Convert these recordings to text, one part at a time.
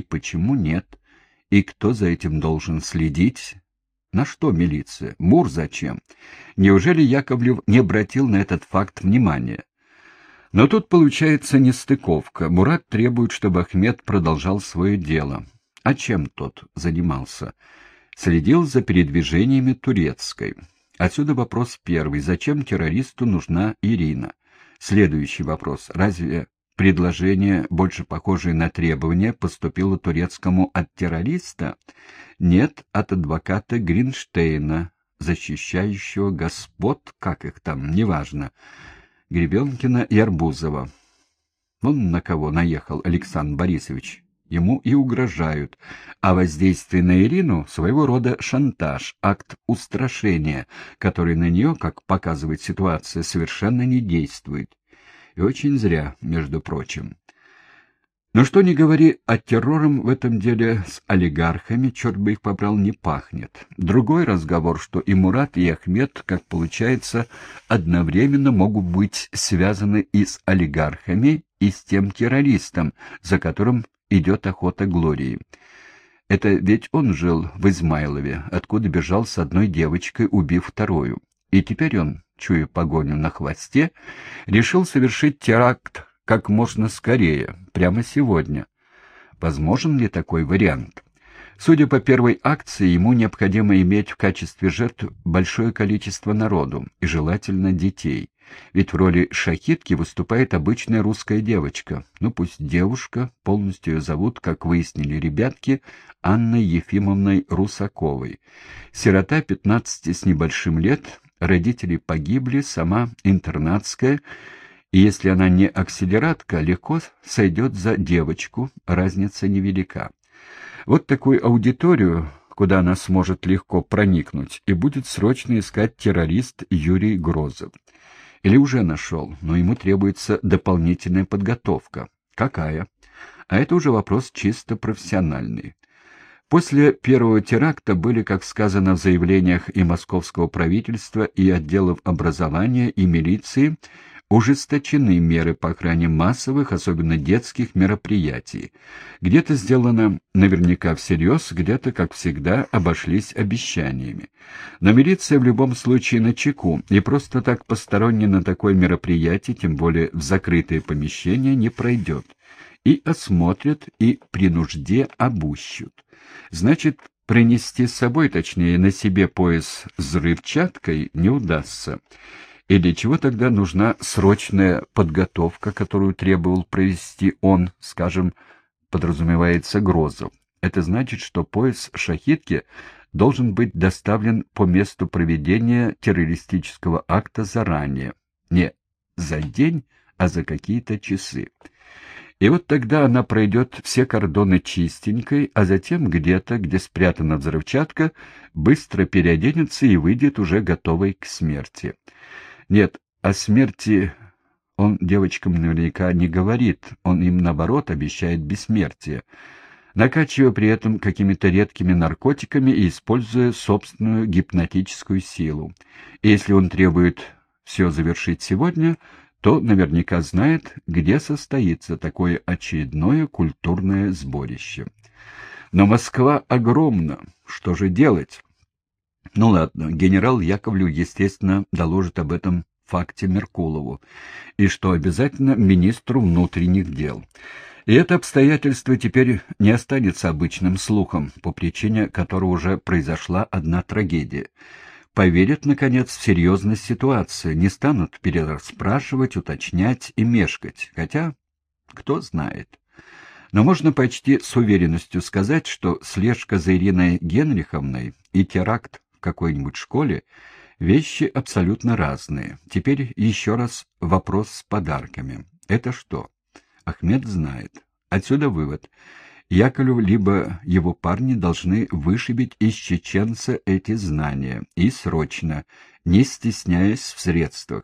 И почему нет? И кто за этим должен следить? На что милиция? Мур зачем? Неужели Яковлев не обратил на этот факт внимания? Но тут получается нестыковка. Мурат требует, чтобы Ахмед продолжал свое дело. А чем тот занимался? Следил за передвижениями турецкой. Отсюда вопрос первый. Зачем террористу нужна Ирина? Следующий вопрос. Разве предложение, больше похожее на требование, поступило турецкому от террориста? Нет, от адвоката Гринштейна, защищающего господ, как их там, неважно, Гребенкина и Арбузова. Вон на кого наехал Александр Борисович. Ему и угрожают. А воздействие на Ирину — своего рода шантаж, акт устрашения, который на нее, как показывает ситуация, совершенно не действует. И очень зря, между прочим. Но что ни говори, а террором в этом деле с олигархами, черт бы их побрал, не пахнет. Другой разговор, что и Мурат, и Ахмед, как получается, одновременно могут быть связаны и с олигархами, и с тем террористом, за которым идет охота Глории. Это ведь он жил в Измайлове, откуда бежал с одной девочкой, убив вторую. И теперь он, чуя погоню на хвосте, решил совершить теракт как можно скорее, прямо сегодня. Возможен ли такой вариант? Судя по первой акции, ему необходимо иметь в качестве жертв большое количество народу, и желательно детей. Ведь в роли шахитки выступает обычная русская девочка. Ну пусть девушка, полностью ее зовут, как выяснили ребятки, Анной Ефимовной Русаковой. Сирота 15 с небольшим лет, родители погибли, сама интернатская, и если она не акселератка, легко сойдет за девочку, разница невелика. Вот такую аудиторию, куда она сможет легко проникнуть, и будет срочно искать террорист Юрий Грозов. Или уже нашел, но ему требуется дополнительная подготовка. Какая? А это уже вопрос чисто профессиональный. После первого теракта были, как сказано в заявлениях и московского правительства, и отделов образования, и милиции, ужесточены меры по охране массовых, особенно детских мероприятий. Где-то сделано наверняка всерьез, где-то, как всегда, обошлись обещаниями. Но милиция в любом случае на чеку, и просто так посторонне на такое мероприятие, тем более в закрытое помещение, не пройдет. И осмотрят, и при нужде обущут. Значит, принести с собой, точнее, на себе пояс с взрывчаткой не удастся. И для чего тогда нужна срочная подготовка, которую требовал провести он, скажем, подразумевается Грозов? Это значит, что пояс шахитки должен быть доставлен по месту проведения террористического акта заранее. Не за день, а за какие-то часы. И вот тогда она пройдет все кордоны чистенькой, а затем где-то, где спрятана взрывчатка, быстро переоденется и выйдет уже готовой к смерти. Нет, о смерти он девочкам наверняка не говорит, он им, наоборот, обещает бессмертие, накачивая при этом какими-то редкими наркотиками и используя собственную гипнотическую силу. И если он требует все завершить сегодня, то наверняка знает, где состоится такое очередное культурное сборище. Но Москва огромна, что же делать? Ну ладно, генерал Яковлев, естественно, доложит об этом факте Меркулову, и что обязательно министру внутренних дел. И это обстоятельство теперь не останется обычным слухом, по причине которого уже произошла одна трагедия. Поверят, наконец, в серьезность ситуации, не станут перерасспрашивать, уточнять и мешкать, хотя, кто знает. Но можно почти с уверенностью сказать, что слежка за Ириной Генриховной и теракт в какой-нибудь школе — вещи абсолютно разные. Теперь еще раз вопрос с подарками. Это что? Ахмед знает. Отсюда вывод. Яковлев либо его парни должны вышибить из чеченца эти знания, и срочно, не стесняясь в средствах.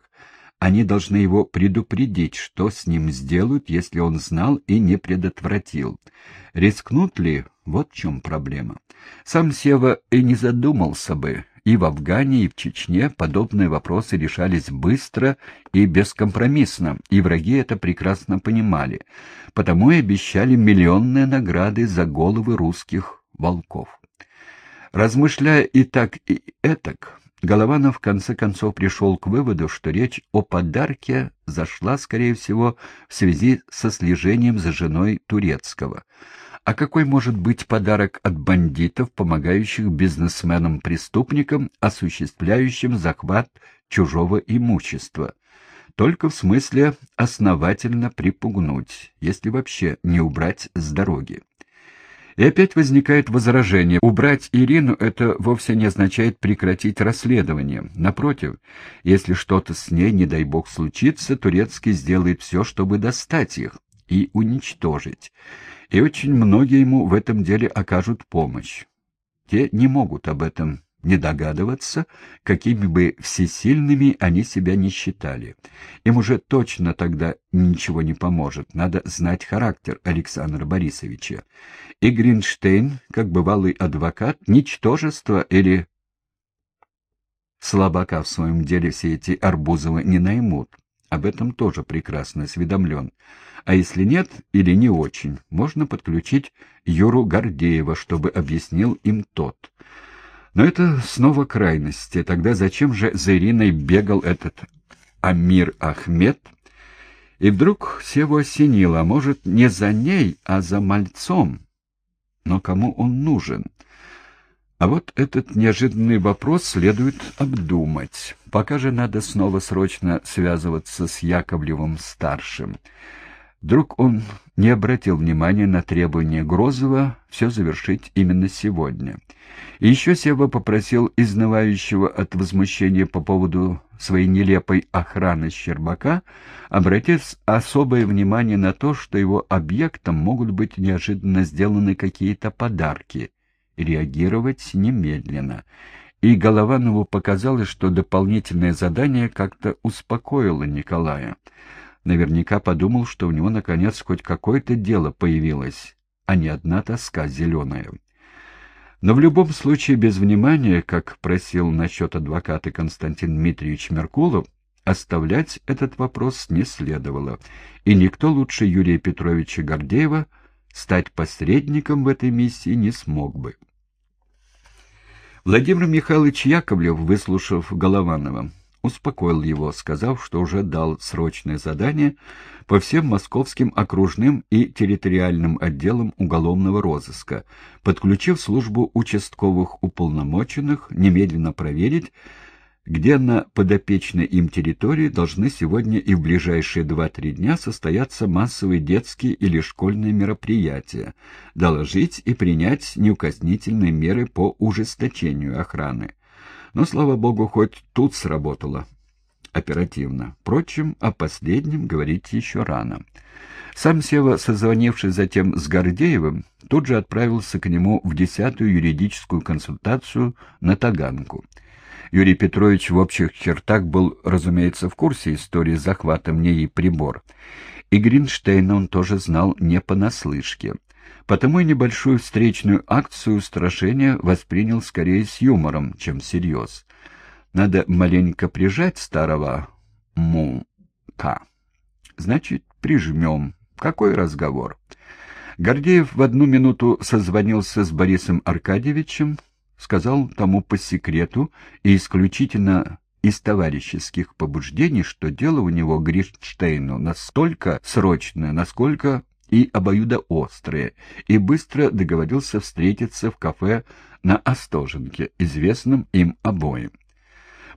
Они должны его предупредить, что с ним сделают, если он знал и не предотвратил. Рискнут ли? Вот в чем проблема. Сам Сева и не задумался бы, и в Афгане, и в Чечне подобные вопросы решались быстро и бескомпромиссно, и враги это прекрасно понимали, потому и обещали миллионные награды за головы русских волков. Размышляя и так, и этак, Голованов в конце концов пришел к выводу, что речь о подарке зашла, скорее всего, в связи со слежением за женой Турецкого — а какой может быть подарок от бандитов, помогающих бизнесменам-преступникам, осуществляющим захват чужого имущества? Только в смысле основательно припугнуть, если вообще не убрать с дороги. И опять возникает возражение. Убрать Ирину — это вовсе не означает прекратить расследование. Напротив, если что-то с ней, не дай бог, случится, Турецкий сделает все, чтобы достать их и уничтожить и очень многие ему в этом деле окажут помощь. Те не могут об этом не догадываться, какими бы всесильными они себя не считали. Им уже точно тогда ничего не поможет, надо знать характер Александра Борисовича. И Гринштейн, как бывалый адвокат, ничтожество или слабака в своем деле все эти Арбузовы не наймут. Об этом тоже прекрасно осведомлен. А если нет или не очень, можно подключить Юру Гордеева, чтобы объяснил им тот. Но это снова крайности. Тогда зачем же за Ириной бегал этот Амир Ахмед? И вдруг Севу осенило, а может, не за ней, а за мальцом? Но кому он нужен? А вот этот неожиданный вопрос следует обдумать. Пока же надо снова срочно связываться с Яковлевым-старшим. Вдруг он не обратил внимания на требование Грозова все завершить именно сегодня. И еще Сева попросил изнывающего от возмущения по поводу своей нелепой охраны Щербака обратить особое внимание на то, что его объектом могут быть неожиданно сделаны какие-то подарки — реагировать немедленно. И Голованову показалось, что дополнительное задание как-то успокоило Николая. Наверняка подумал, что у него, наконец, хоть какое-то дело появилось, а не одна тоска зеленая. Но в любом случае без внимания, как просил насчет адвоката Константин Дмитриевич Меркулов, оставлять этот вопрос не следовало, и никто лучше Юрия Петровича Гордеева стать посредником в этой миссии не смог бы. Владимир Михайлович Яковлев, выслушав Голованова, успокоил его, сказав, что уже дал срочное задание по всем московским окружным и территориальным отделам уголовного розыска, подключив службу участковых уполномоченных немедленно проверить, где на подопечной им территории должны сегодня и в ближайшие два-три дня состояться массовые детские или школьные мероприятия, доложить и принять неукоснительные меры по ужесточению охраны. Но, слава богу, хоть тут сработало оперативно. Впрочем, о последнем говорить еще рано. Сам Сева, созвонившись затем с Гордеевым, тут же отправился к нему в десятую юридическую консультацию на Таганку. Юрий Петрович в общих чертах был, разумеется, в курсе истории с захватом НЕИ прибор. И Гринштейна он тоже знал не понаслышке. Потому и небольшую встречную акцию устрашения воспринял скорее с юмором, чем всерьез. Надо маленько прижать старого мука. Значит, прижмем. Какой разговор? Гордеев в одну минуту созвонился с Борисом Аркадьевичем, сказал тому по секрету и исключительно из товарищеских побуждений, что дело у него Гришштейну настолько срочное, насколько и обоюдоострое, и быстро договорился встретиться в кафе на Остоженке, известном им обоим.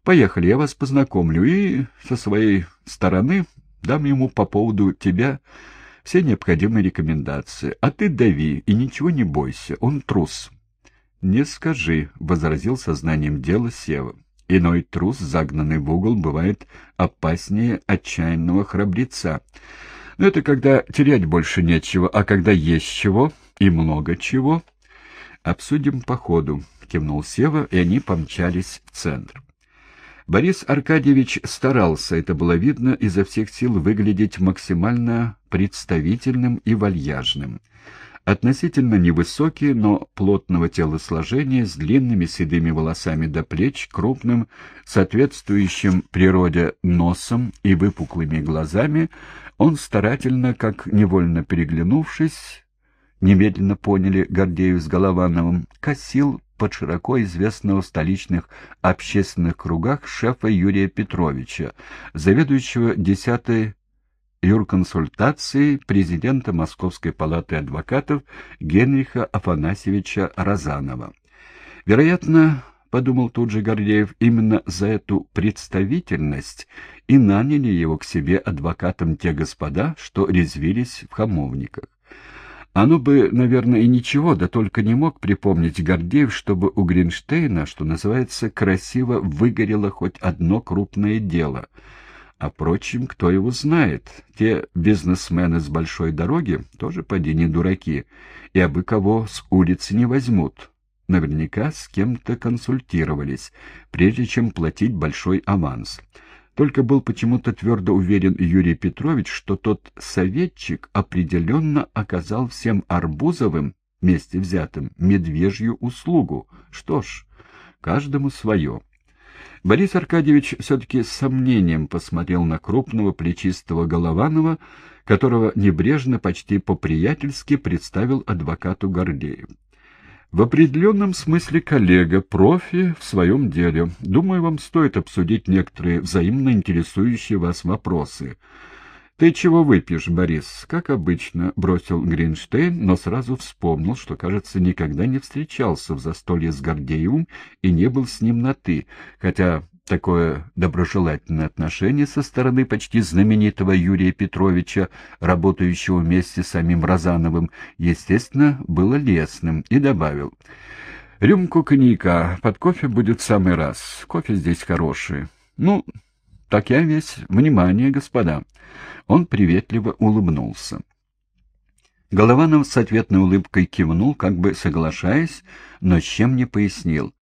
«Поехали, я вас познакомлю, и со своей стороны дам ему по поводу тебя все необходимые рекомендации. А ты дави и ничего не бойся, он трус». «Не скажи», — возразил сознанием дела Сева. «Иной трус, загнанный в угол, бывает опаснее отчаянного храбреца. Но это когда терять больше нечего, а когда есть чего и много чего...» «Обсудим по ходу», — кивнул Сева, и они помчались в центр. Борис Аркадьевич старался, это было видно, изо всех сил выглядеть максимально представительным и вальяжным. Относительно невысокий, но плотного телосложения, с длинными седыми волосами до плеч, крупным, соответствующим природе носом и выпуклыми глазами, он старательно, как невольно переглянувшись, немедленно поняли Гордеев с Головановым, косил под широко известного в столичных общественных кругах шефа Юрия Петровича, заведующего 10-й юрконсультации президента Московской палаты адвокатов Генриха Афанасьевича Розанова. Вероятно, — подумал тут же Гордеев, — именно за эту представительность и наняли его к себе адвокатом те господа, что резвились в хамовниках. Оно бы, наверное, и ничего, да только не мог припомнить Гордеев, чтобы у Гринштейна, что называется, красиво выгорело хоть одно крупное дело. А, впрочем, кто его знает? Те бизнесмены с большой дороги тоже, поди, не дураки, и абы кого с улицы не возьмут. Наверняка с кем-то консультировались, прежде чем платить большой аванс. Только был почему-то твердо уверен Юрий Петрович, что тот советчик определенно оказал всем Арбузовым, вместе взятым, медвежью услугу. Что ж, каждому свое. Борис Аркадьевич все-таки с сомнением посмотрел на крупного плечистого Голованова, которого небрежно, почти по-приятельски представил адвокату Гордеев. В определенном смысле коллега, профи в своем деле. Думаю, вам стоит обсудить некоторые взаимно интересующие вас вопросы. «Ты чего выпьешь, Борис?» «Как обычно», — бросил Гринштейн, но сразу вспомнил, что, кажется, никогда не встречался в застолье с Гордеевым и не был с ним на «ты», хотя Такое доброжелательное отношение со стороны почти знаменитого Юрия Петровича, работающего вместе с самим Розановым, естественно, было лестным, и добавил. «Рюмку коньяка, под кофе будет в самый раз. Кофе здесь хороший. Ну, так я весь. Внимание, господа!» Он приветливо улыбнулся. Голованов с ответной улыбкой кивнул, как бы соглашаясь, но с чем не пояснил.